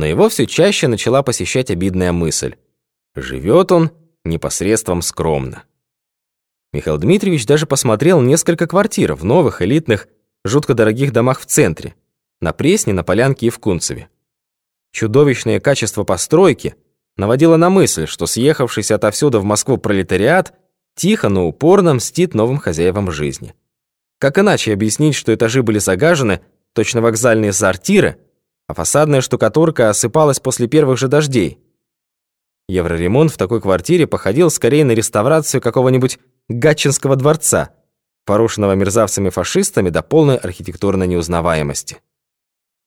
Но его все чаще начала посещать обидная мысль. Живет он непосредством скромно. Михаил Дмитриевич даже посмотрел несколько квартир в новых, элитных, жутко дорогих домах в центре, на Пресне, на Полянке и в Кунцеве. Чудовищное качество постройки наводило на мысль, что съехавшийся отовсюду в Москву пролетариат тихо, но упорно мстит новым хозяевам жизни. Как иначе объяснить, что этажи были загажены, точно вокзальные сортиры, а фасадная штукатурка осыпалась после первых же дождей? Евроремонт в такой квартире походил скорее на реставрацию какого-нибудь Гатчинского дворца, порушенного мерзавцами-фашистами до полной архитектурной неузнаваемости.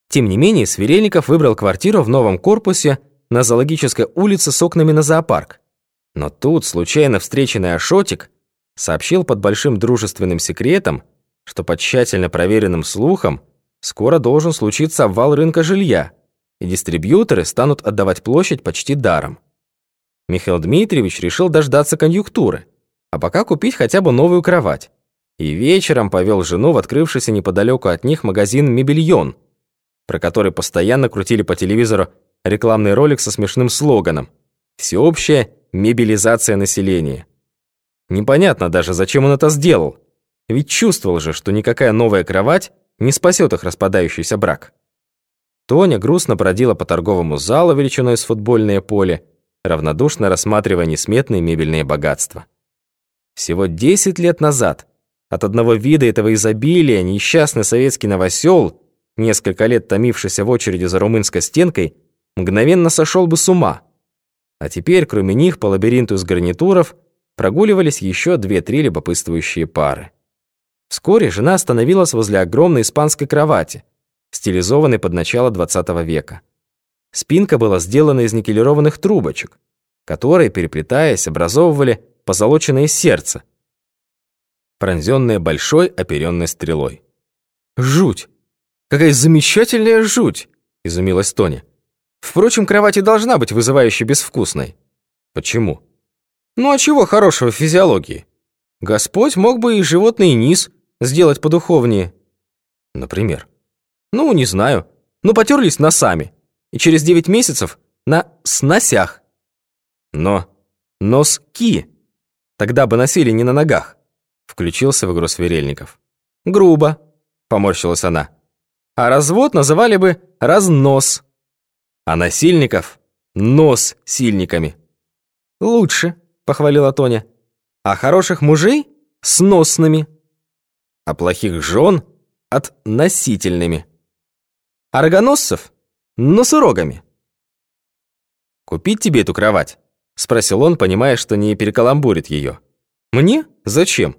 Тем не менее, Сверельников выбрал квартиру в новом корпусе на Зоологической улице с окнами на зоопарк. Но тут случайно встреченный Ашотик сообщил под большим дружественным секретом, что по тщательно проверенным слухам скоро должен случиться обвал рынка жилья, и дистрибьюторы станут отдавать площадь почти даром. Михаил Дмитриевич решил дождаться конъюнктуры – а пока купить хотя бы новую кровать. И вечером повел жену в открывшийся неподалеку от них магазин «Мебельон», про который постоянно крутили по телевизору рекламный ролик со смешным слоганом «Всеобщая мебелизация населения». Непонятно даже, зачем он это сделал. Ведь чувствовал же, что никакая новая кровать не спасет их распадающийся брак. Тоня грустно бродила по торговому залу величиной с футбольное поле, равнодушно рассматривая несметные мебельные богатства. Всего 10 лет назад от одного вида этого изобилия несчастный советский новосел, несколько лет томившийся в очереди за румынской стенкой, мгновенно сошел бы с ума. А теперь, кроме них, по лабиринту из гарнитуров прогуливались еще две-три любопытствующие пары. Вскоре жена остановилась возле огромной испанской кровати, стилизованной под начало 20 века. Спинка была сделана из никелированных трубочек, которые, переплетаясь, образовывали позолоченное сердце, пронзенное большой оперенной стрелой. «Жуть! Какая замечательная жуть!» — изумилась Тоня. «Впрочем, кровать и должна быть вызывающе безвкусной». «Почему?» «Ну а чего хорошего в физиологии? Господь мог бы и животный низ сделать подуховнее». «Например?» «Ну, не знаю. Ну, потерлись носами. И через девять месяцев на сносях». «Но носки Тогда бы носили не на ногах. Включился в игру Сверельников. Грубо, поморщилась она. А развод называли бы разнос. А насильников нос сильниками. Лучше, похвалила Тоня. А хороших мужей сносными. А плохих жен от носительными. А рогоносцев носорогами. Купить тебе эту кровать? Спросил он, понимая, что не перекаламбурит ее. «Мне? Зачем?»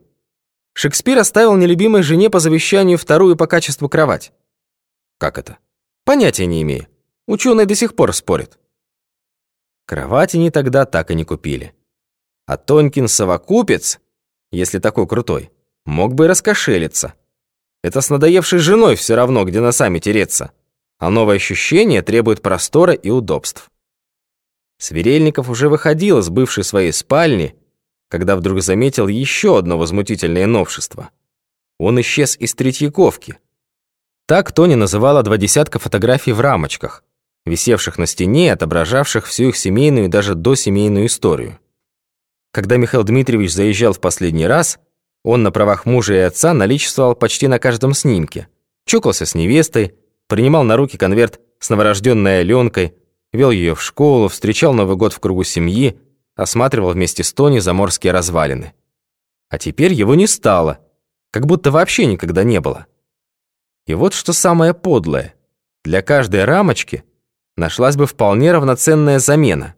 Шекспир оставил нелюбимой жене по завещанию вторую по качеству кровать. «Как это?» «Понятия не имею. Ученые до сих пор спорят». Кровати они тогда так и не купили. А Тонькин совокупец, если такой крутой, мог бы и раскошелиться. Это с надоевшей женой все равно, где носами тереться. А новое ощущение требует простора и удобств. Сверельников уже выходил из бывшей своей спальни, когда вдруг заметил еще одно возмутительное новшество. Он исчез из Третьяковки. Так Тоня называла два десятка фотографий в рамочках, висевших на стене отображавших всю их семейную и даже досемейную историю. Когда Михаил Дмитриевич заезжал в последний раз, он на правах мужа и отца наличествовал почти на каждом снимке, чокался с невестой, принимал на руки конверт с новорожденной Аленкой, вел ее в школу, встречал Новый год в кругу семьи, осматривал вместе с Тони заморские развалины. А теперь его не стало, как будто вообще никогда не было. И вот что самое подлое. Для каждой рамочки нашлась бы вполне равноценная замена.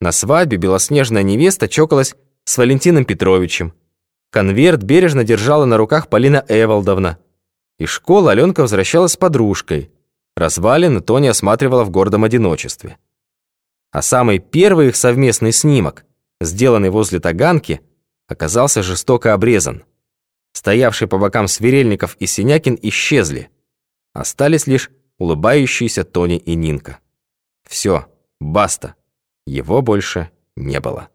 На свадьбе белоснежная невеста чокалась с Валентином Петровичем. Конверт бережно держала на руках Полина Эволдовна. Из школы Аленка возвращалась с подружкой. Развалины Тони осматривала в гордом одиночестве. А самый первый их совместный снимок, сделанный возле Таганки, оказался жестоко обрезан. Стоявшие по бокам Сверельников и Синякин исчезли. Остались лишь улыбающиеся Тони и Нинка. Все, баста. Его больше не было.